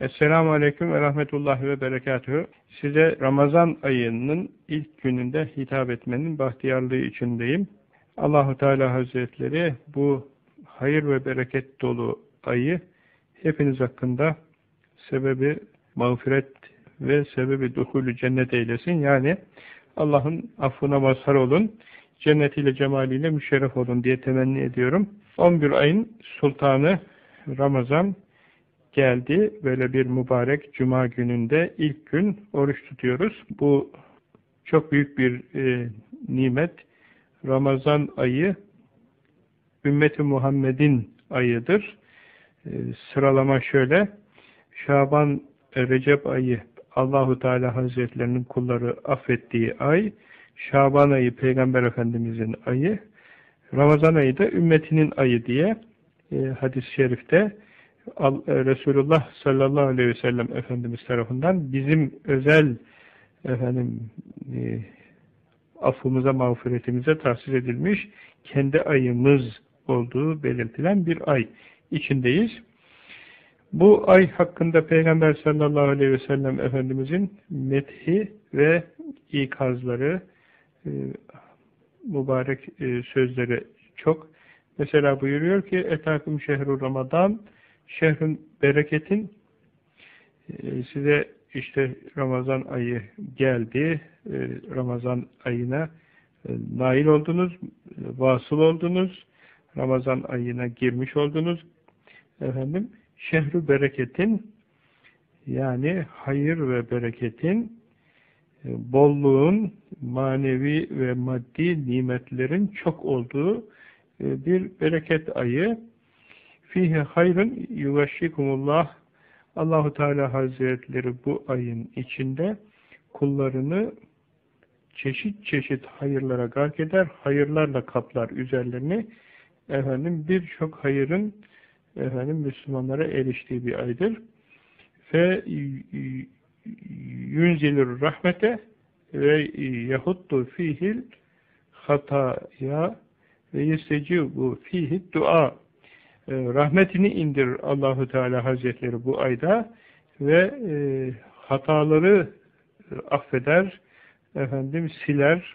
Esselamu Aleyküm ve Rahmetullahi ve Berekatühü. Size Ramazan ayının ilk gününde hitap etmenin bahtiyarlığı içindeyim. Allahu Teala Hazretleri bu hayır ve bereket dolu ayı hepiniz hakkında sebebi mağfiret ve sebebi duhulü cennet eylesin. Yani Allah'ın affına mazhar olun, cennetiyle cemaliyle müşerref olun diye temenni ediyorum. 11 ayın sultanı Ramazan geldi. Böyle bir mübarek cuma gününde ilk gün oruç tutuyoruz. Bu çok büyük bir e, nimet. Ramazan ayı ümmeti Muhammed'in ayıdır. E, sıralama şöyle. Şaban, e, Recep ayı Allahu Teala Hazretlerinin kulları affettiği ay. Şaban ayı Peygamber Efendimizin ayı. Ramazan ayı da ümmetinin ayı diye e, hadis-i şerifte Resulullah sallallahu aleyhi ve sellem Efendimiz tarafından bizim özel efendim e, affımıza, mağfiretimize tahsis edilmiş kendi ayımız olduğu belirtilen bir ay içindeyiz. Bu ay hakkında Peygamber sallallahu aleyhi ve sellem Efendimizin methi ve ikazları, e, mübarek e, sözleri çok. Mesela buyuruyor ki, Etaküm şehru Ramazan şehrün bereketin e, size işte Ramazan ayı geldi. E, Ramazan ayına e, nail oldunuz, vasıl oldunuz. Ramazan ayına girmiş oldunuz. Efendim, şehru bereketin yani hayır ve bereketin bolluğun manevi ve maddi nimetlerin çok olduğu bir bereket ayı Fihi hayrın yuvaşikumullah Allahu Teala Hazretleri bu ayın içinde kullarını çeşit çeşit hayırlara gark eder, hayırlarla kaplar üzerlerini. Efendim birçok hayırın efendim Müslümanlara eriştiği bir aydır. Fe yunzilir rahmete ve yahuddu fihil hataya ve yestecibu fihi dua rahmetini indir Allahu Teala Hazretleri bu ayda ve e, hataları e, affeder, efendim siler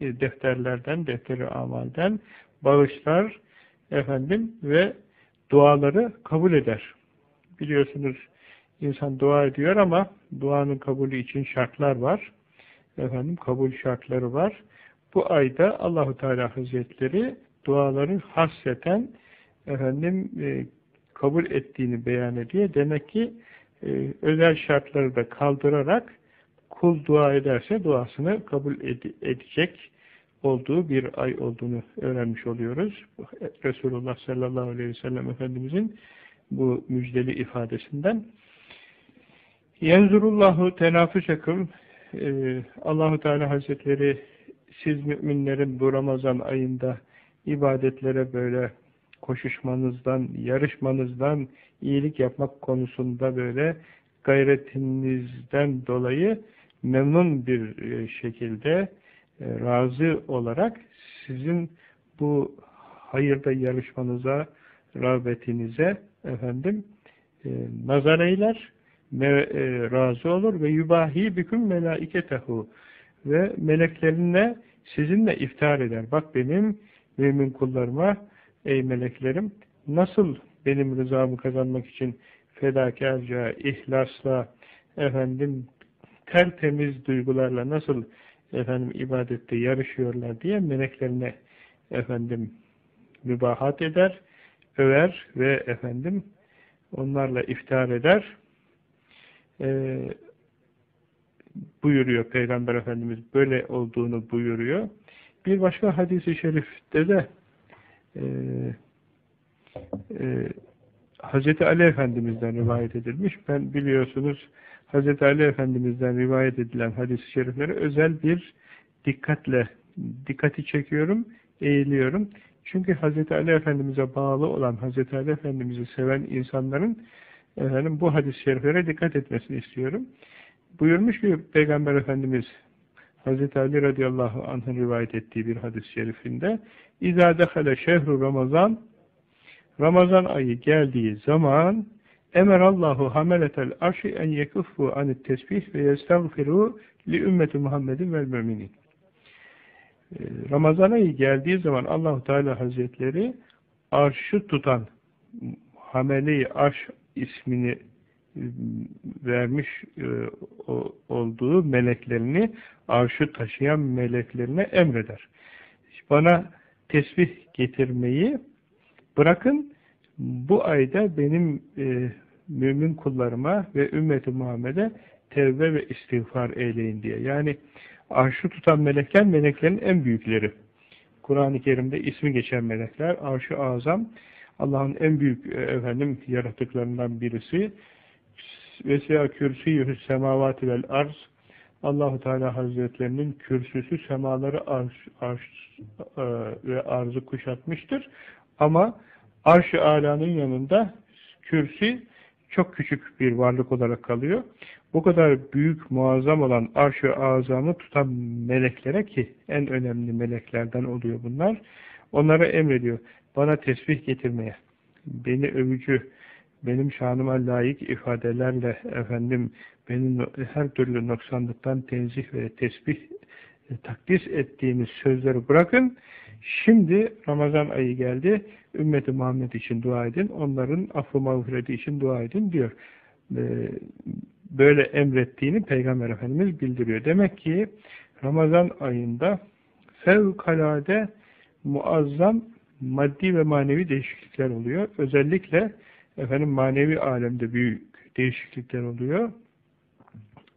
e, defterlerden, defteri amalden bağışlar efendim ve duaları kabul eder. Biliyorsunuz insan dua ediyor ama duanın kabulü için şartlar var. Efendim kabul şartları var. Bu ayda Allahu Teala Hazretleri duaların hasreten efendim e, kabul ettiğini beyan ediyor. Demek ki e, özel şartları da kaldırarak kul dua ederse duasını kabul ed edecek olduğu bir ay olduğunu öğrenmiş oluyoruz. Resulullah sallallahu aleyhi ve sellem Efendimizin bu müjdeli ifadesinden. Yenzurullahu tenafüseküm e, Allahu Teala Hazretleri siz müminlerin bu Ramazan ayında ibadetlere böyle koşuşmanızdan, yarışmanızdan, iyilik yapmak konusunda böyle gayretinizden dolayı memnun bir e, şekilde e, razı olarak sizin bu hayırda yarışmanıza, rağbetinize efendim e, nazar eyler, razı olur ve yubahi büküm melaiketehu ve meleklerine sizinle iftihar eder. Bak benim mümin kullarıma ey meleklerim nasıl benim rızamı kazanmak için fedakarca, ihlasla, efendim tertemiz duygularla nasıl efendim ibadette yarışıyorlar diye meleklerine efendim mübahat eder, över ve efendim onlarla iftihar eder. Ee, buyuruyor Peygamber Efendimiz böyle olduğunu buyuruyor. Bir başka hadisi şerifte de e, e, Hz. Ali Efendimiz'den rivayet edilmiş. Ben biliyorsunuz Hz. Ali Efendimiz'den rivayet edilen hadis-i şerifleri özel bir dikkatle dikkati çekiyorum, eğiliyorum. Çünkü Hz. Ali Efendimiz'e bağlı olan, Hz. Ali Efendimiz'i seven insanların efendim, bu hadis-i şeriflere dikkat etmesini istiyorum. Buyurmuş ki Peygamber Efendimiz Hz. Ali radıyallahu anh'ın rivayet ettiği bir hadis-i şerifinde İzâ dehale şehru Ramazan Ramazan ayı geldiği zaman Emerallahu hameletel arşi en yekuffu anit tesbih ve yestağfiru li ümmeti Muhammedin vel müminin. Ee, Ramazan ayı geldiği zaman Allahu Teala Hazretleri arşı tutan hameli arş ismini vermiş ıı, olduğu meleklerini arşı taşıyan meleklerine emreder. Bana tesbih getirmeyi bırakın bu ayda benim e, mümin kullarıma ve ümmeti Muhammed'e tevbe ve istiğfar eyleyin diye. Yani arşı tutan melekler meleklerin en büyükleri. Kur'an-ı Kerim'de ismi geçen melekler, arşı azam, Allah'ın en büyük e, efendim yaratıklarından birisi. Vesya kürsüyü semavati vel arz Allahu Teala Hazretlerinin kürsüsü semaları arş, arş e, ve arzı kuşatmıştır. Ama arş-ı alanın yanında kürsü çok küçük bir varlık olarak kalıyor. Bu kadar büyük, muazzam olan arş-ı azamı tutan meleklere ki en önemli meleklerden oluyor bunlar. Onlara emrediyor. Bana tesbih getirmeye, beni övücü, benim şanıma layık ifadelerle efendim benim her türlü noksanlıktan tenzih ve tesbih e, takdis ettiğimiz sözleri bırakın. Şimdi Ramazan ayı geldi. Ümmeti Muhammed için dua edin. Onların affı mağfireti için dua edin diyor. E, böyle emrettiğini Peygamber Efendimiz bildiriyor. Demek ki Ramazan ayında fevkalade muazzam maddi ve manevi değişiklikler oluyor. Özellikle efendim manevi alemde büyük değişiklikler oluyor.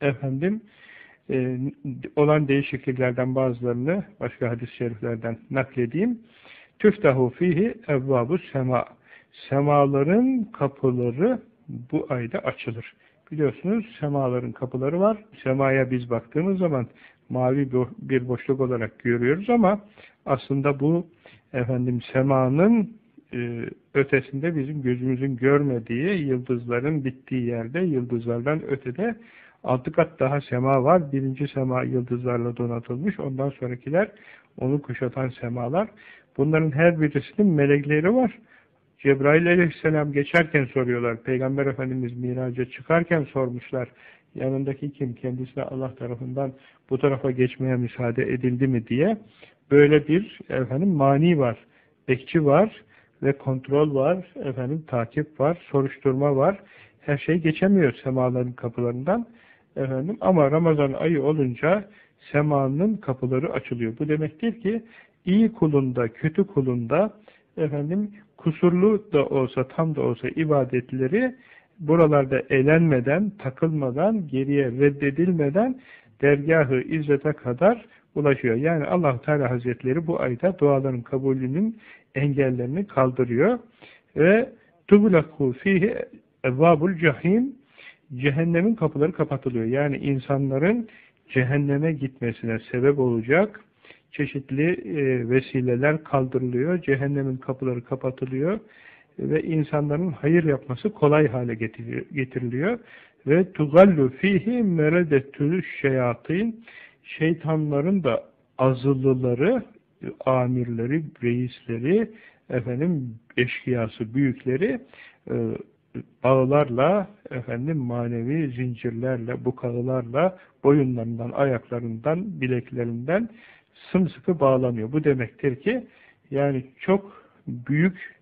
Efendim e, olan değişikliklerden bazılarını başka hadis-i şeriflerden nakledeyim. Tüftahu fihi evvabu sema. Semaların kapıları bu ayda açılır. Biliyorsunuz semaların kapıları var. Semaya biz baktığımız zaman mavi bir boşluk olarak görüyoruz ama aslında bu efendim semanın ötesinde bizim gözümüzün görmediği yıldızların bittiği yerde yıldızlardan ötede altı kat daha sema var. Birinci sema yıldızlarla donatılmış. Ondan sonrakiler onu kuşatan semalar. Bunların her birisinin melekleri var. Cebrail aleyhisselam geçerken soruyorlar. Peygamber Efendimiz miraca çıkarken sormuşlar. Yanındaki kim? Kendisine Allah tarafından bu tarafa geçmeye müsaade edildi mi diye. Böyle bir efendim mani var. Bekçi var ve kontrol var. Efendim takip var. Soruşturma var. Her şey geçemiyor semaların kapılarından. Efendim ama Ramazan ayı olunca semanın kapıları açılıyor. Bu demektir ki iyi kulunda, kötü kulunda efendim kusurlu da olsa, tam da olsa ibadetleri buralarda elenmeden, takılmadan, geriye reddedilmeden dergahı izzete kadar ulaşıyor. Yani allah Teala Hazretleri bu ayda duaların kabulünün engellerini kaldırıyor ve tublaku fihi evvabul cahim cehennemin kapıları kapatılıyor. Yani insanların cehenneme gitmesine sebep olacak çeşitli e, vesileler kaldırılıyor, cehennemin kapıları kapatılıyor ve insanların hayır yapması kolay hale getiriliyor. Ve tugallu fihi meredetül şeyatin şeytanların da azılıları, amirleri, reisleri, efendim eşkıyası, büyükleri e, bağlarla, efendim manevi zincirlerle, bukağılarla, boyunlarından, ayaklarından, bileklerinden sımsıkı bağlanıyor. Bu demektir ki yani çok büyük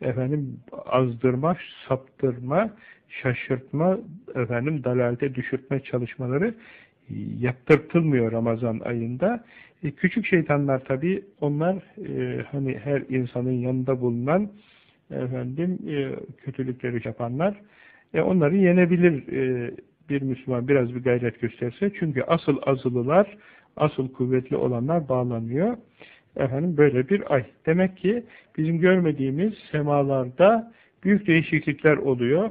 efendim azdırma, saptırma, şaşırtma, efendim dalalete düşürtme çalışmaları yaptırtılmıyor Ramazan ayında. E, küçük şeytanlar tabi onlar e, hani her insanın yanında bulunan efendim e, kötülükleri yapanlar e, onları yenebilir e, bir Müslüman biraz bir gayret gösterse. Çünkü asıl azılılar asıl kuvvetli olanlar bağlanıyor. Efendim böyle bir ay. Demek ki bizim görmediğimiz semalarda büyük değişiklikler oluyor.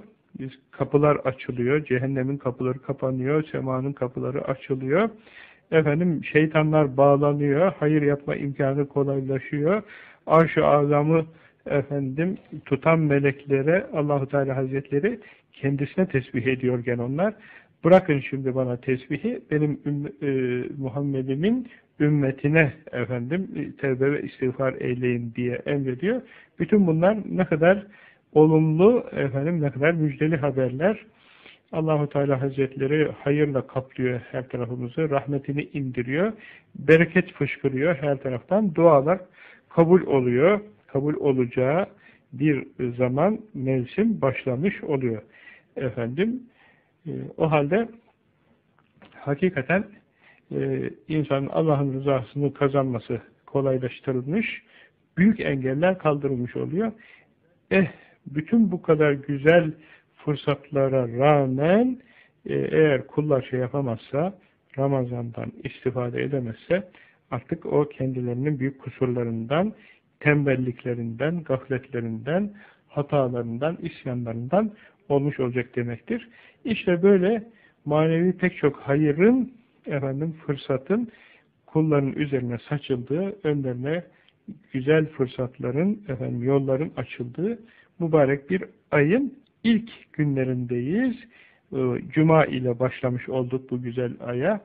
Kapılar açılıyor, cehennemin kapıları kapanıyor, semanın kapıları açılıyor. Efendim şeytanlar bağlanıyor, hayır yapma imkanı kolaylaşıyor. Arş-ı azamı efendim tutan meleklere Allahu Teala Hazretleri kendisine tesbih ediyor gene onlar. Bırakın şimdi bana tesbihi, benim e, Muhammed'imin ümmetine efendim tevbe ve istiğfar eyleyin diye emrediyor. Bütün bunlar ne kadar olumlu efendim ne kadar müjdeli haberler. Allahu Teala Hazretleri hayırla kaplıyor her tarafımızı, rahmetini indiriyor, bereket fışkırıyor her taraftan, dualar kabul oluyor, kabul olacağı bir zaman, mevsim başlamış oluyor. Efendim, e, o halde hakikaten e, insanın Allah'ın rızasını kazanması kolaylaştırılmış, büyük engeller kaldırılmış oluyor. Eh, bütün bu kadar güzel fırsatlara rağmen e, eğer kullar şey yapamazsa, Ramazan'dan istifade edemezse, artık o kendilerinin büyük kusurlarından, tembelliklerinden, gafletlerinden, hatalarından, isyanlarından olmuş olacak demektir. İşte böyle manevi pek çok hayırın, efendim fırsatın kulların üzerine saçıldığı, önlerine güzel fırsatların, efendim yolların açıldığı mübarek bir ayın ilk günlerindeyiz. Ee, Cuma ile başlamış olduk bu güzel aya.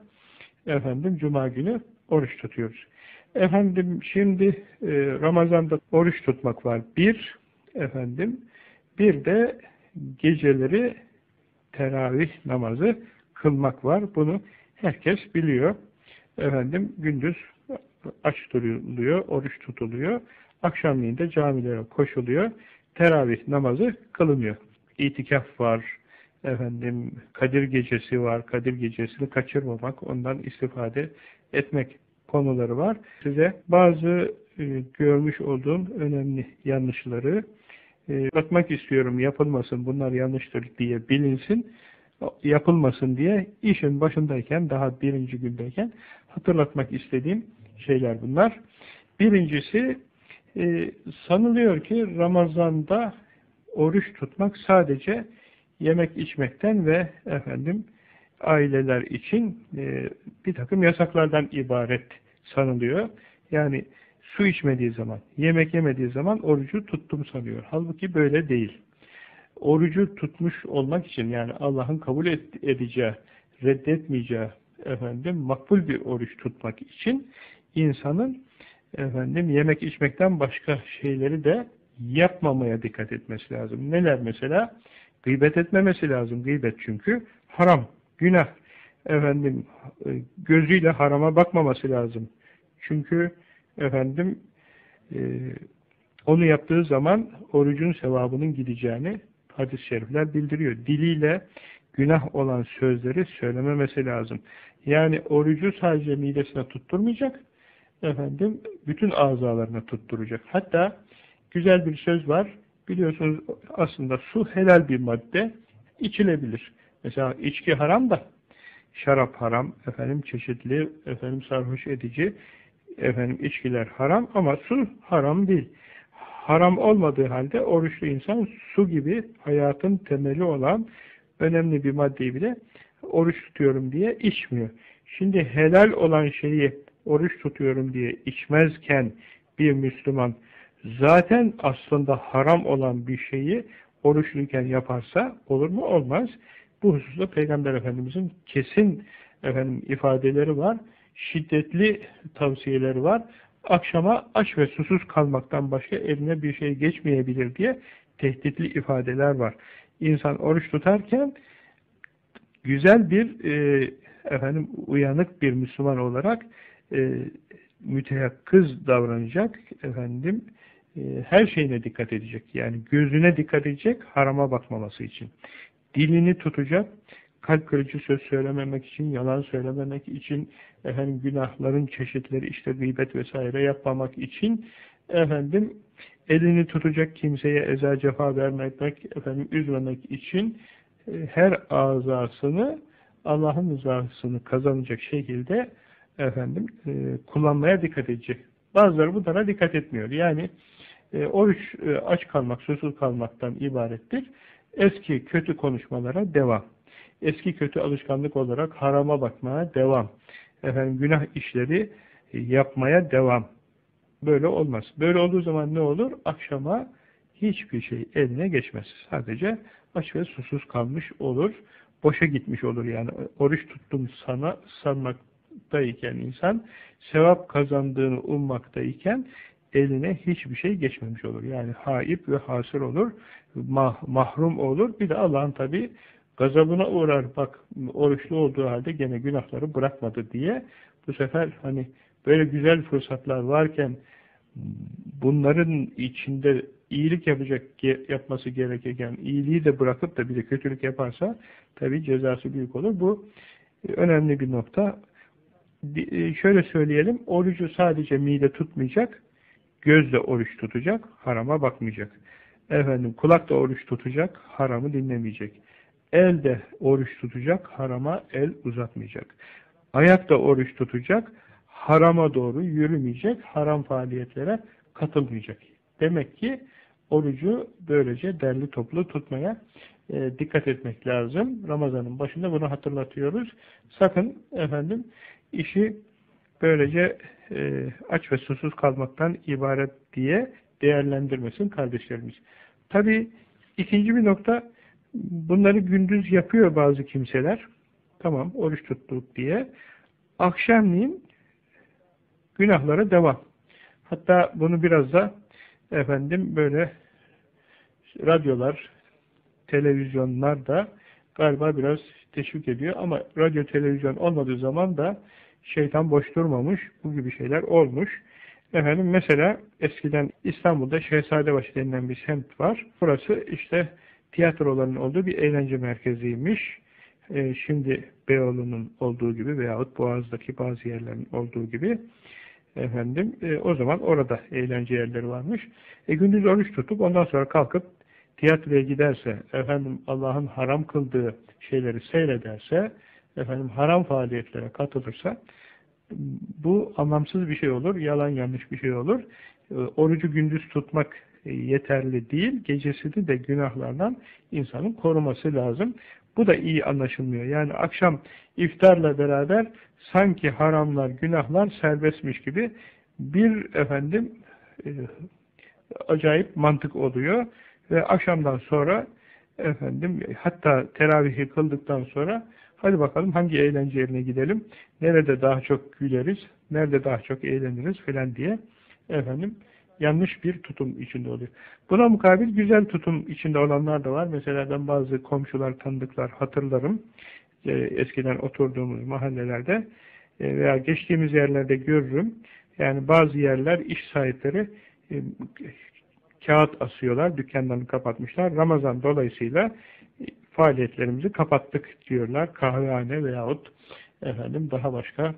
Efendim Cuma günü oruç tutuyoruz. Efendim şimdi e, Ramazan'da oruç tutmak var. Bir, efendim, bir de geceleri teravih namazı kılmak var. Bunu herkes biliyor. Efendim gündüz aç duruluyor, oruç tutuluyor. Akşamleyin de camilere koşuluyor. Teravih namazı kılınıyor. İtikaf var, efendim Kadir gecesi var. Kadir gecesini kaçırmamak, ondan istifade etmek konuları var. Size bazı e, görmüş olduğum önemli yanlışları e, istiyorum. Yapılmasın, bunlar yanlıştır diye bilinsin. Yapılmasın diye işin başındayken, daha birinci gündeyken hatırlatmak istediğim şeyler bunlar. Birincisi e, sanılıyor ki Ramazan'da oruç tutmak sadece yemek içmekten ve efendim aileler için e, bir takım yasaklardan ibaret sanılıyor. Yani su içmediği zaman, yemek yemediği zaman orucu tuttum sanıyor. Halbuki böyle değil. Orucu tutmuş olmak için yani Allah'ın kabul edeceği, reddetmeyeceği efendim makbul bir oruç tutmak için insanın efendim yemek içmekten başka şeyleri de yapmamaya dikkat etmesi lazım. Neler mesela? Gıybet etmemesi lazım. Gıybet çünkü haram, günah. Efendim e, gözüyle harama bakmaması lazım. Çünkü efendim e, onu yaptığı zaman orucun sevabının gideceğini hadis-i şerifler bildiriyor. Diliyle günah olan sözleri söylememesi lazım. Yani orucu sadece midesine tutturmayacak, efendim bütün azalarına tutturacak. Hatta güzel bir söz var. Biliyorsunuz aslında su helal bir madde içilebilir. Mesela içki haram da şarap haram, efendim çeşitli efendim sarhoş edici efendim içkiler haram ama su haram değil. Haram olmadığı halde oruçlu insan su gibi hayatın temeli olan önemli bir maddeyi bile oruç tutuyorum diye içmiyor. Şimdi helal olan şeyi oruç tutuyorum diye içmezken bir Müslüman zaten aslında haram olan bir şeyi oruçluyken yaparsa olur mu? Olmaz. Bu hususta Peygamber Efendimizin kesin efendim ifadeleri var. Şiddetli tavsiyeleri var. Akşama aç ve susuz kalmaktan başka eline bir şey geçmeyebilir diye tehditli ifadeler var. İnsan oruç tutarken güzel bir e, efendim uyanık bir Müslüman olarak e, müteyakkız davranacak efendim e, her şeyine dikkat edecek. Yani gözüne dikkat edecek harama bakmaması için. Dilini tutacak, kalp kırıcı söz söylememek için, yalan söylememek için, efendim günahların çeşitleri işte gıybet vesaire yapmamak için efendim elini tutacak kimseye eza cefa vermemek, efendim üzmemek için e, her azasını Allah'ın rızasını kazanacak şekilde efendim e, kullanmaya dikkat edecek. Bazıları bunlara dikkat etmiyor. Yani e, oruç e, aç kalmak, susuz kalmaktan ibarettir. Eski kötü konuşmalara devam. Eski kötü alışkanlık olarak harama bakmaya devam. Efendim günah işleri e, yapmaya devam. Böyle olmaz. Böyle olduğu zaman ne olur? Akşama hiçbir şey eline geçmez. Sadece aç ve susuz kalmış olur. Boşa gitmiş olur yani. Oruç tuttum sana sanmaktayken insan, sevap kazandığını ummaktayken eline hiçbir şey geçmemiş olur. Yani haip ve hasır olur, mah mahrum olur. Bir de Allah'ın tabi gazabına uğrar. Bak oruçlu olduğu halde gene günahları bırakmadı diye bu sefer hani böyle güzel fırsatlar varken bunların içinde iyilik yapacak yapması gerekirken iyiliği de bırakıp da bir de kötülük yaparsa tabi cezası büyük olur. Bu önemli bir nokta. E, şöyle söyleyelim, orucu sadece mide tutmayacak, gözle oruç tutacak, harama bakmayacak. Efendim kulak da oruç tutacak, haramı dinlemeyecek. El de oruç tutacak, harama el uzatmayacak. Ayak da oruç tutacak, harama doğru yürümeyecek, haram faaliyetlere katılmayacak. Demek ki orucu böylece derli toplu tutmaya e, dikkat etmek lazım. Ramazanın başında bunu hatırlatıyoruz. Sakın efendim işi böylece e, aç ve susuz kalmaktan ibaret diye değerlendirmesin kardeşlerimiz. Tabi ikinci bir nokta bunları gündüz yapıyor bazı kimseler. Tamam oruç tuttuk diye. Akşamleyin günahlara devam. Hatta bunu biraz da efendim böyle radyolar, televizyonlar da galiba biraz teşvik ediyor ama radyo, televizyon olmadığı zaman da şeytan boş durmamış, bu gibi şeyler olmuş. Efendim mesela eskiden İstanbul'da Şehzadebaşı denilen bir semt var. Burası işte tiyatroların olduğu bir eğlence merkeziymiş. Ee, şimdi Beyoğlu'nun olduğu gibi veyahut Boğaz'daki bazı yerlerin olduğu gibi efendim e, o zaman orada eğlence yerleri varmış. E, gündüz oruç tutup ondan sonra kalkıp tiyatroya giderse, efendim Allah'ın haram kıldığı şeyleri seyrederse, efendim haram faaliyetlere katılırsa bu anlamsız bir şey olur, yalan yanlış bir şey olur. E, orucu gündüz tutmak e, yeterli değil, gecesini de günahlardan insanın koruması lazım. Bu da iyi anlaşılmıyor. Yani akşam iftarla beraber sanki haramlar, günahlar serbestmiş gibi bir efendim e, acayip mantık oluyor ve akşamdan sonra efendim hatta teravihi kıldıktan sonra hadi bakalım hangi eğlence yerine gidelim, nerede daha çok güleriz, nerede daha çok eğleniriz filan diye efendim yanlış bir tutum içinde oluyor. Buna mukabil güzel tutum içinde olanlar da var. Mesela ben bazı komşular, tanıdıklar hatırlarım. E, eskiden oturduğumuz mahallelerde e, veya geçtiğimiz yerlerde görürüm. Yani bazı yerler iş sahipleri e, kağıt asıyorlar, dükkanlarını kapatmışlar. Ramazan dolayısıyla faaliyetlerimizi kapattık diyorlar. Kahvehane veyahut efendim daha başka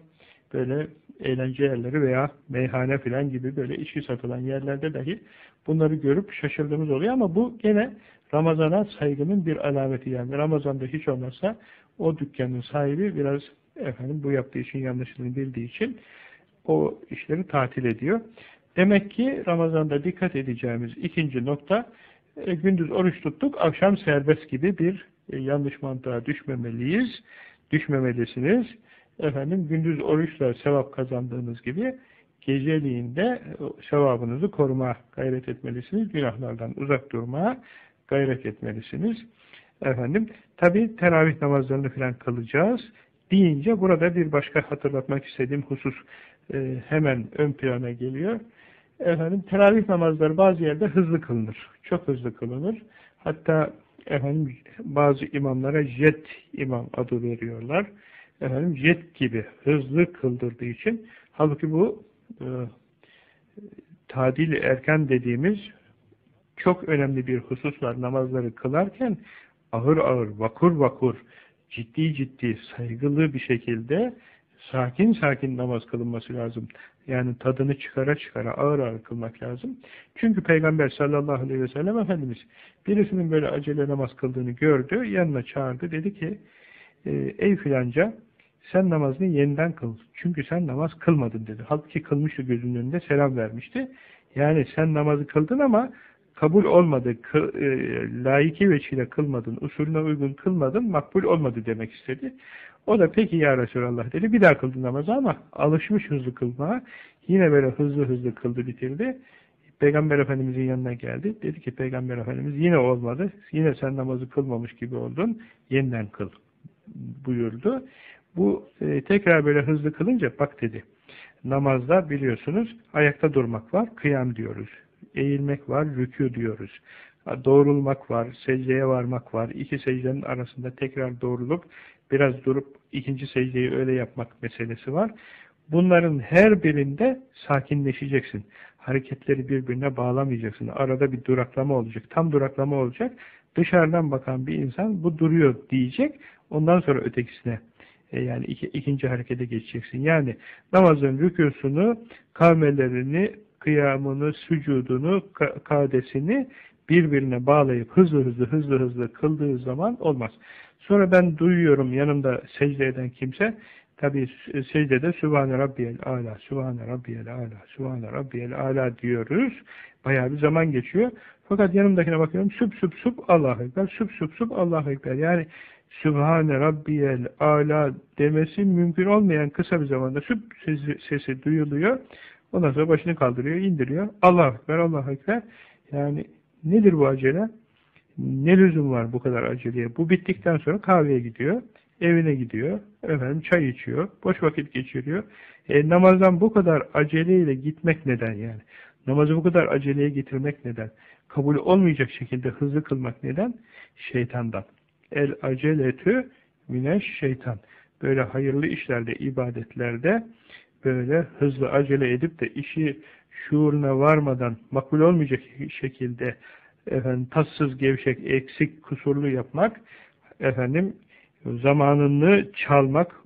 böyle eğlence yerleri veya meyhane filan gibi böyle içki satılan yerlerde dahi bunları görüp şaşırdığımız oluyor ama bu gene Ramazan'a saygının bir alameti yani. Ramazan'da hiç olmazsa o dükkanın sahibi biraz efendim bu yaptığı için yanlışlığını bildiği için o işleri tatil ediyor. Demek ki Ramazan'da dikkat edeceğimiz ikinci nokta e, gündüz oruç tuttuk, akşam serbest gibi bir e, yanlış mantığa düşmemeliyiz, düşmemelisiniz. Efendim gündüz oruçla sevap kazandığınız gibi geceliğinde e, sevabınızı koruma gayret etmelisiniz. Günahlardan uzak durmaya gayret etmelisiniz. Efendim tabi teravih namazlarını falan kılacağız deyince burada bir başka hatırlatmak istediğim husus e, hemen ön plana geliyor. Efendim teravih namazları bazı yerde hızlı kılınır. Çok hızlı kılınır. Hatta efendim bazı imamlara jet imam adı veriyorlar. Efendim jet gibi hızlı kıldırdığı için halbuki bu e, tadil erken dediğimiz çok önemli bir husus var. Namazları kılarken ağır ağır, vakur vakur, ciddi ciddi, saygılı bir şekilde sakin sakin namaz kılınması lazım. Yani tadını çıkara çıkara ağır ağır kılmak lazım. Çünkü Peygamber sallallahu aleyhi ve sellem Efendimiz birisinin böyle acele namaz kıldığını gördü. Yanına çağırdı. Dedi ki e, ey filanca sen namazını yeniden kıl. Çünkü sen namaz kılmadın dedi. Halbuki kılmıştı gözünün önünde selam vermişti. Yani sen namazı kıldın ama kabul olmadı, kı, e, veçile kılmadın, usulüne uygun kılmadın, makbul olmadı demek istedi. O da peki ya Resulallah dedi. Bir daha kıldı namazı ama alışmış hızlı kılmaya. Yine böyle hızlı hızlı kıldı bitirdi. Peygamber Efendimizin yanına geldi. Dedi ki Peygamber Efendimiz yine olmadı. Yine sen namazı kılmamış gibi oldun. Yeniden kıl buyurdu. Bu e, tekrar böyle hızlı kılınca bak dedi. namazda biliyorsunuz ayakta durmak var, kıyam diyoruz. Eğilmek var, rükû diyoruz. Doğrulmak var, secdeye varmak var. İki secdenin arasında tekrar doğrulup biraz durup ikinci secdeyi öyle yapmak meselesi var. Bunların her birinde sakinleşeceksin. Hareketleri birbirine bağlamayacaksın. Arada bir duraklama olacak. Tam duraklama olacak. Dışarıdan bakan bir insan bu duruyor diyecek. Ondan sonra ötekisine e, yani iki, ikinci harekete geçeceksin. Yani namazın rükûsunu, kavmelerini, kıyamını, sücudunu, kadesini birbirine bağlayıp hızlı hızlı hızlı hızlı kıldığı zaman olmaz. Sonra ben duyuyorum yanımda secde eden kimse tabi secdede Sübhane Rabbiyel Ala, Sübhane Rabbiyel Ala, Sübhane Rabbiyel Ala diyoruz. Bayağı bir zaman geçiyor. Fakat yanımdakine bakıyorum süp süp süp Allahu Ekber, süp süp süp Allahu Ekber. Yani Sübhane Rabbiyel Ala demesi mümkün olmayan kısa bir zamanda süp sesi, sesi duyuluyor. Ondan sonra başını kaldırıyor, indiriyor. Allahu Ekber, Allahu Ekber. Yani nedir bu acele? Ne lüzum var bu kadar aceleye? Bu bittikten sonra kahveye gidiyor, evine gidiyor, efendim çay içiyor, boş vakit geçiriyor. E, namazdan bu kadar aceleyle gitmek neden yani? Namazı bu kadar aceleye getirmek neden? Kabul olmayacak şekilde hızlı kılmak neden? Şeytandan. El aceletü mineş şeytan. Böyle hayırlı işlerde, ibadetlerde böyle hızlı acele edip de işi şuuruna varmadan makbul olmayacak şekilde efendim tatsız, gevşek, eksik, kusurlu yapmak efendim zamanını çalmak,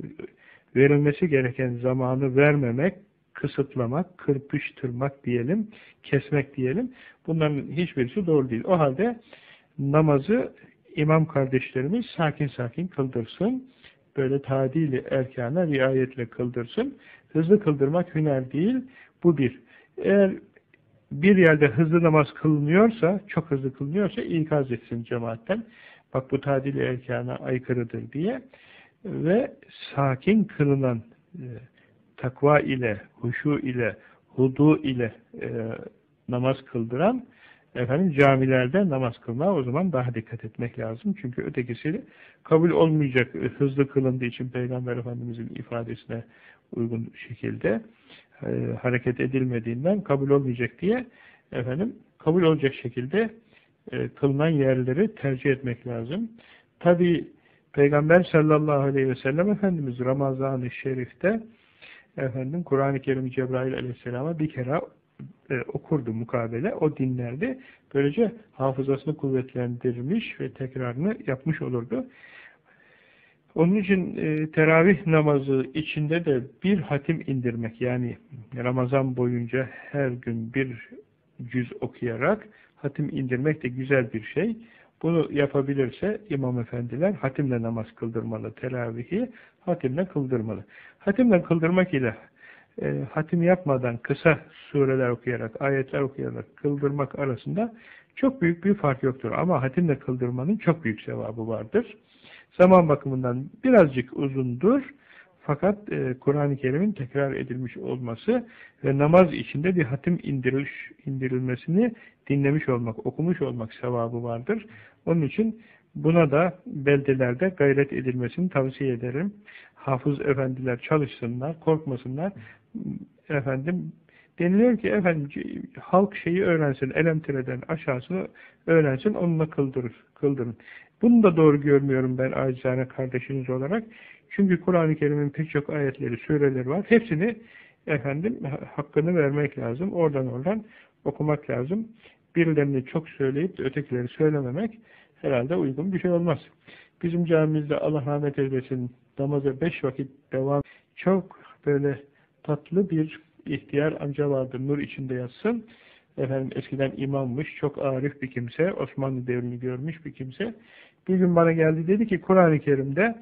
verilmesi gereken zamanı vermemek, kısıtlamak, kırpıştırmak diyelim, kesmek diyelim. Bunların hiçbirisi doğru değil. O halde namazı imam kardeşlerimiz sakin sakin kıldırsın. Böyle tadili erkana riayetle kıldırsın. Hızlı kıldırmak hüner değil. Bu bir. Eğer bir yerde hızlı namaz kılınıyorsa, çok hızlı kılınıyorsa ikaz etsin cemaatten. Bak bu tadili erkana aykırıdır diye. Ve sakin kılınan e, takva ile, huşu ile, hudu ile e, namaz kıldıran efendim camilerde namaz kılma o zaman daha dikkat etmek lazım. Çünkü ötekisi kabul olmayacak hızlı kılındığı için Peygamber Efendimizin ifadesine uygun şekilde e, hareket edilmediğinden kabul olmayacak diye efendim kabul olacak şekilde e, kılınan yerleri tercih etmek lazım. Tabi Peygamber sallallahu aleyhi ve sellem Efendimiz Ramazan-ı Şerif'te efendim Kur'an-ı Kerim Cebrail aleyhisselama bir kere e, okurdu mukabele, o dinlerdi. Böylece hafızasını kuvvetlendirmiş ve tekrarını yapmış olurdu. Onun için e, teravih namazı içinde de bir hatim indirmek, yani Ramazan boyunca her gün bir cüz okuyarak hatim indirmek de güzel bir şey. Bunu yapabilirse imam efendiler hatimle namaz kıldırmalı, teravihi hatimle kıldırmalı. Hatimle kıldırmak ile e, hatim yapmadan kısa sureler okuyarak, ayetler okuyarak kıldırmak arasında çok büyük bir fark yoktur. Ama hatimle kıldırmanın çok büyük sevabı vardır. Zaman bakımından birazcık uzundur. Fakat e, Kur'an-ı Kerim'in tekrar edilmiş olması ve namaz içinde bir hatim indiriliş, indirilmesini dinlemiş olmak, okumuş olmak sevabı vardır. Onun için buna da beldelerde gayret edilmesini tavsiye ederim. Hafız efendiler çalışsınlar, korkmasınlar efendim deniliyor ki efendim halk şeyi öğrensin, elemtireden aşağısını öğrensin, onunla kıldırır, kıldırın. Bunu da doğru görmüyorum ben acizane kardeşiniz olarak. Çünkü Kur'an-ı Kerim'in pek çok ayetleri, sureleri var. Hepsini efendim hakkını vermek lazım. Oradan oradan okumak lazım. Birilerini çok söyleyip ötekileri söylememek herhalde uygun bir şey olmaz. Bizim camimizde Allah rahmet eylesin namaza beş vakit devam çok böyle tatlı bir ihtiyar amca vardır. Nur içinde yatsın. Efendim eskiden imammış. Çok arif bir kimse. Osmanlı devrini görmüş bir kimse. Bir gün bana geldi dedi ki Kur'an-ı Kerim'de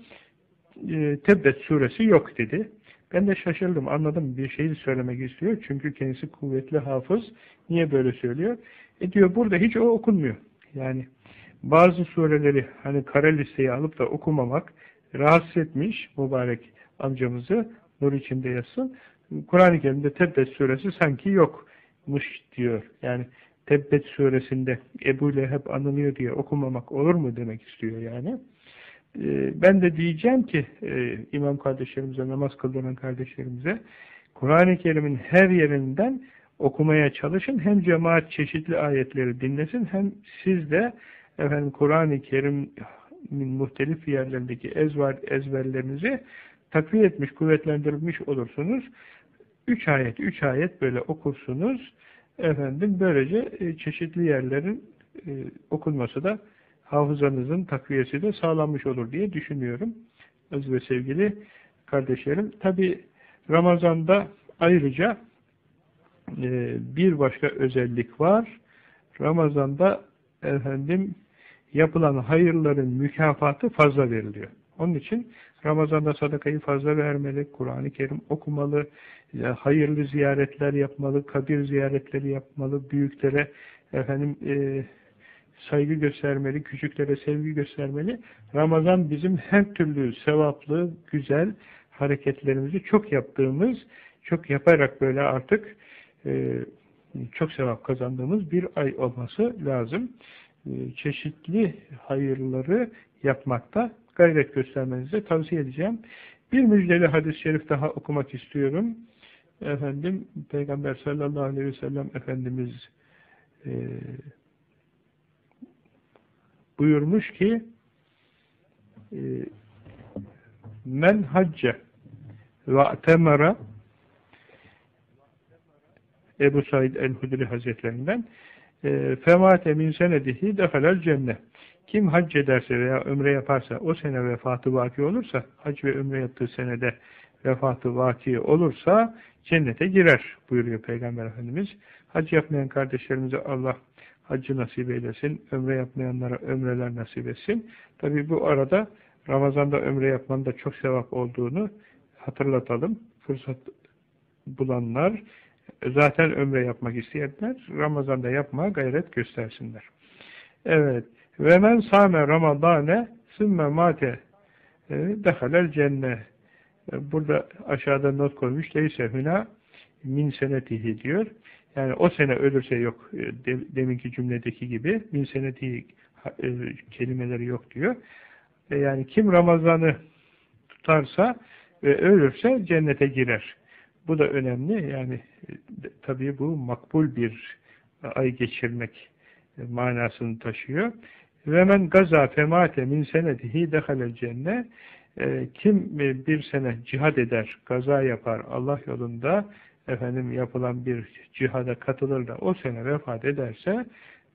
e, Tebbet suresi yok dedi. Ben de şaşırdım. Anladım. Bir şeyi söylemek istiyor. Çünkü kendisi kuvvetli hafız. Niye böyle söylüyor? E diyor burada hiç o okunmuyor. Yani bazı sureleri hani kara listeye alıp da okumamak rahatsız etmiş mübarek amcamızı nur içinde yatsın. Kur'an-ı Kerim'de Tebbet suresi sanki yokmuş diyor. Yani Tebbet suresinde Ebu Leheb anılıyor diye okumamak olur mu demek istiyor yani. Ee, ben de diyeceğim ki e, imam kardeşlerimize, namaz kıldıran kardeşlerimize Kur'an-ı Kerim'in her yerinden okumaya çalışın. Hem cemaat çeşitli ayetleri dinlesin hem siz de efendim Kur'an-ı Kerim'in muhtelif yerlerindeki ezber, ezberlerinizi takviye etmiş, kuvvetlendirilmiş olursunuz. Üç ayet, üç ayet böyle okursunuz. Efendim böylece e, çeşitli yerlerin e, okunması da hafızanızın takviyesi de sağlanmış olur diye düşünüyorum. Öz ve sevgili kardeşlerim. Tabi Ramazan'da ayrıca e, bir başka özellik var. Ramazan'da efendim yapılan hayırların mükafatı fazla veriliyor. Onun için Ramazan'da sadakayı fazla vermeli, Kur'an-ı Kerim okumalı, hayırlı ziyaretler yapmalı, kabir ziyaretleri yapmalı, büyüklere efendim e, saygı göstermeli, küçüklere sevgi göstermeli. Ramazan bizim her türlü sevaplı, güzel hareketlerimizi çok yaptığımız, çok yaparak böyle artık e, çok sevap kazandığımız bir ay olması lazım. E, çeşitli hayırları yapmakta gayret göstermenizi tavsiye edeceğim. Bir müjdeli hadis-i şerif daha okumak istiyorum. Efendim, Peygamber sallallahu aleyhi ve sellem Efendimiz e, buyurmuş ki e, men hacce ve temera Ebu Said el-Hudri Hazretlerinden e, femate min senedihi defelel cennet. Kim hac ederse veya ömre yaparsa o sene vefatı vaki olursa hac ve ömre yaptığı senede vefatı vaki olursa cennete girer buyuruyor Peygamber Efendimiz. Hac yapmayan kardeşlerimize Allah haccı nasip eylesin. Ömre yapmayanlara ömreler nasip etsin. Tabi bu arada Ramazan'da ömre yapmanın da çok sevap olduğunu hatırlatalım. Fırsat bulanlar, zaten ömre yapmak isteyenler Ramazan'da yapmaya gayret göstersinler. Evet. Ve men sâme ramadâne sümme mâte e, dehalel cenne. E, burada aşağıda not koymuş. Leyse hüna min senetihi diyor. Yani o sene ölürse yok e, deminki cümledeki gibi min senetihi kelimeleri yok diyor. Yani kim Ramazan'ı tutarsa ve ölürse cennete girer. Bu da önemli. Yani tabii bu makbul bir ay geçirmek manasını taşıyor. Ve men gaza femate min senedihi dehalel cennet e, kim bir sene cihad eder, gaza yapar Allah yolunda efendim yapılan bir cihada katılır da o sene vefat ederse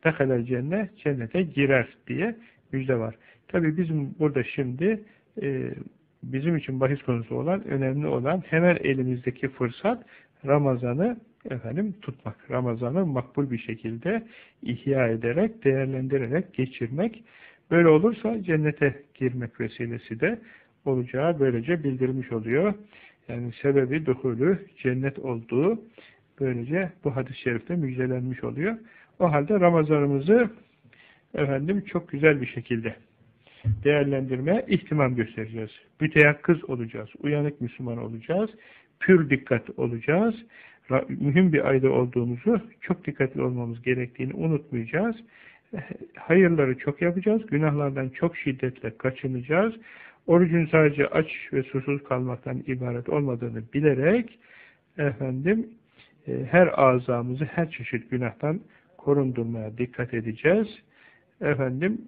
dehalel cennet cennete girer diye müjde var. Tabi bizim burada şimdi e, bizim için bahis konusu olan, önemli olan hemen elimizdeki fırsat Ramazan'ı efendim tutmak. Ramazan'ı makbul bir şekilde ihya ederek, değerlendirerek geçirmek. Böyle olursa cennete girmek vesilesi de olacağı böylece bildirmiş oluyor. Yani sebebi duhulü cennet olduğu böylece bu hadis-i şerifte müjdelenmiş oluyor. O halde Ramazanımızı efendim çok güzel bir şekilde değerlendirmeye ihtimam göstereceğiz. Müteyakkız olacağız. Uyanık Müslüman olacağız. Pür dikkat olacağız. Mühim bir ayda olduğumuzu, çok dikkatli olmamız gerektiğini unutmayacağız. Hayırları çok yapacağız. Günahlardan çok şiddetle kaçınacağız. Orucun sadece aç ve susuz kalmaktan ibaret olmadığını bilerek efendim e, her azamızı her çeşit günahtan korundurmaya dikkat edeceğiz efendim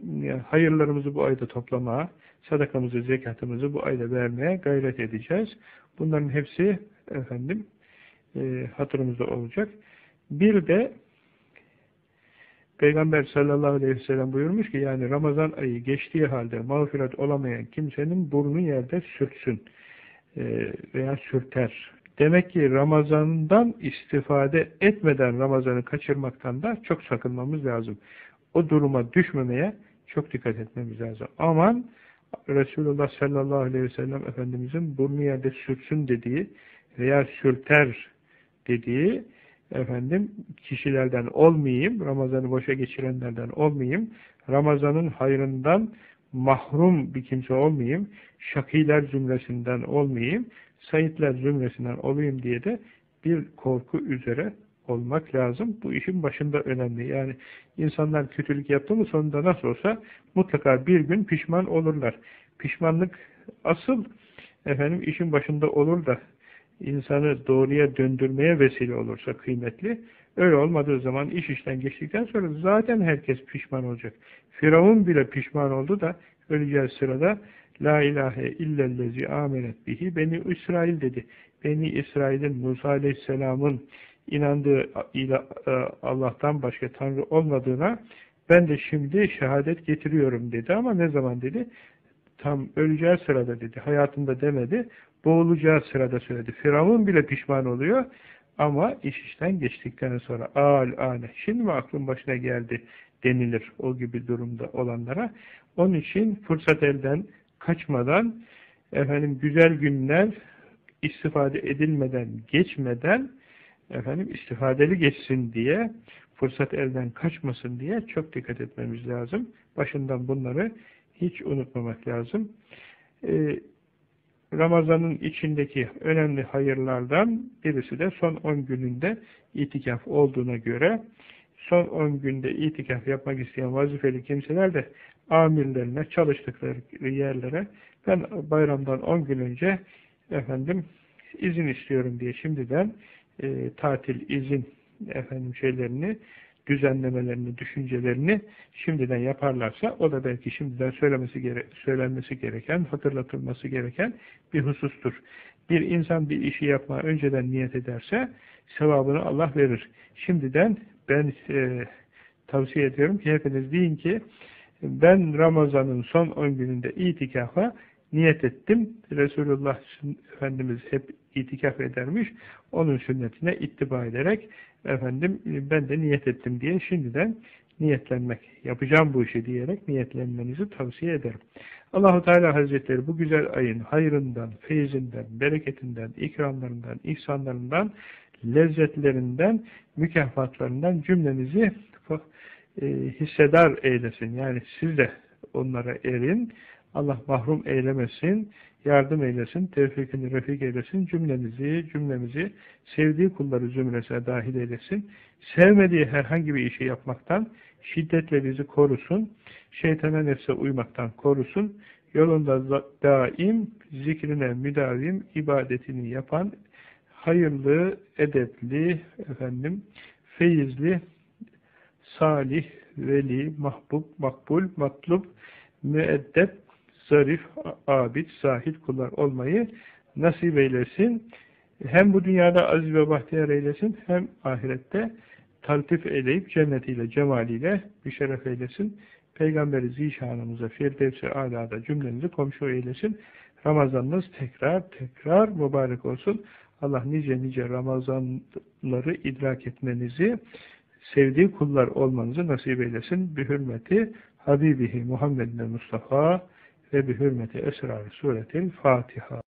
hayırlarımızı bu ayda toplamaya, sadakamızı, zekatımızı bu ayda vermeye gayret edeceğiz. Bunların hepsi efendim e, hatırımızda olacak. Bir de Peygamber sallallahu aleyhi ve sellem buyurmuş ki yani Ramazan ayı geçtiği halde mağfiret olamayan kimsenin burnu yerde sürtsün e, veya sürter. Demek ki Ramazan'dan istifade etmeden Ramazan'ı kaçırmaktan da çok sakınmamız lazım o duruma düşmemeye çok dikkat etmemiz lazım. Aman Resulullah sallallahu aleyhi ve sellem Efendimizin burnu yerde sürtsün dediği veya sürter dediği efendim kişilerden olmayayım, Ramazan'ı boşa geçirenlerden olmayayım, Ramazan'ın hayrından mahrum bir kimse olmayayım, şakiler zümresinden olmayayım, sayitler zümresinden olayım diye de bir korku üzere olmak lazım. Bu işin başında önemli. Yani insanlar kötülük yaptı mı sonunda nasıl olsa mutlaka bir gün pişman olurlar. Pişmanlık asıl efendim işin başında olur da insanı doğruya döndürmeye vesile olursa kıymetli. Öyle olmadığı zaman iş işten geçtikten sonra zaten herkes pişman olacak. Firavun bile pişman oldu da öleceği sırada La ilahe illellezi amenet bihi Beni İsrail dedi. Beni İsrail'in Musa aleyhisselamın inandığı e, Allah'tan başka Tanrı olmadığına ben de şimdi şehadet getiriyorum dedi ama ne zaman dedi? Tam öleceği sırada dedi. Hayatında demedi. Boğulacağı sırada söyledi. Firavun bile pişman oluyor. Ama iş işten geçtikten sonra al ane. Şimdi mi aklın başına geldi denilir o gibi durumda olanlara. Onun için fırsat elden kaçmadan efendim güzel günler istifade edilmeden, geçmeden efendim istifadeli geçsin diye fırsat elden kaçmasın diye çok dikkat etmemiz lazım. Başından bunları hiç unutmamak lazım. Ee, Ramazan'ın içindeki önemli hayırlardan birisi de son 10 gününde itikaf olduğuna göre son 10 günde itikaf yapmak isteyen vazifeli kimseler de amirlerine, çalıştıkları yerlere ben bayramdan 10 gün önce efendim izin istiyorum diye şimdiden e, tatil, izin efendim şeylerini, düzenlemelerini, düşüncelerini şimdiden yaparlarsa o da belki şimdiden söylemesi gere söylenmesi gereken, hatırlatılması gereken bir husustur. Bir insan bir işi yapmaya önceden niyet ederse sevabını Allah verir. Şimdiden ben e, tavsiye ediyorum ki hepiniz deyin ki ben Ramazan'ın son 10 gününde itikafa niyet ettim. Resulullah Efendimiz hep itikaf edermiş. Onun sünnetine ittiba ederek efendim ben de niyet ettim diye şimdiden niyetlenmek, yapacağım bu işi diyerek niyetlenmenizi tavsiye ederim. Allahu Teala Hazretleri bu güzel ayın hayrından, feyzinden, bereketinden, ikramlarından, ihsanlarından, lezzetlerinden, mükafatlarından cümlenizi e, hissedar eylesin. Yani siz de onlara erin. Allah mahrum eylemesin, yardım eylesin, tevfikini refik eylesin, cümlemizi, cümlemizi sevdiği kulları zümresine dahil eylesin. Sevmediği herhangi bir işi yapmaktan şiddetle bizi korusun, şeytana nefse uymaktan korusun, yolunda daim, zikrine müdavim, ibadetini yapan, hayırlı, edepli, efendim, feyizli, salih, veli, mahbub, makbul, matlub, müeddep, zarif, abid, sahil kullar olmayı nasip eylesin. Hem bu dünyada aziz ve bahtiyar eylesin, hem ahirette taltif eyleyip cennetiyle, cemaliyle bir şeref eylesin. Peygamberi zişanımıza, Firdevs-i Ala'da cümlenizi komşu eylesin. Ramazanınız tekrar tekrar mübarek olsun. Allah nice nice Ramazanları idrak etmenizi, sevdiği kullar olmanızı nasip eylesin. Bir hürmeti Habibihi Muhammedin Mustafa ve bir hürmeti Esrar Suretil Fatiha.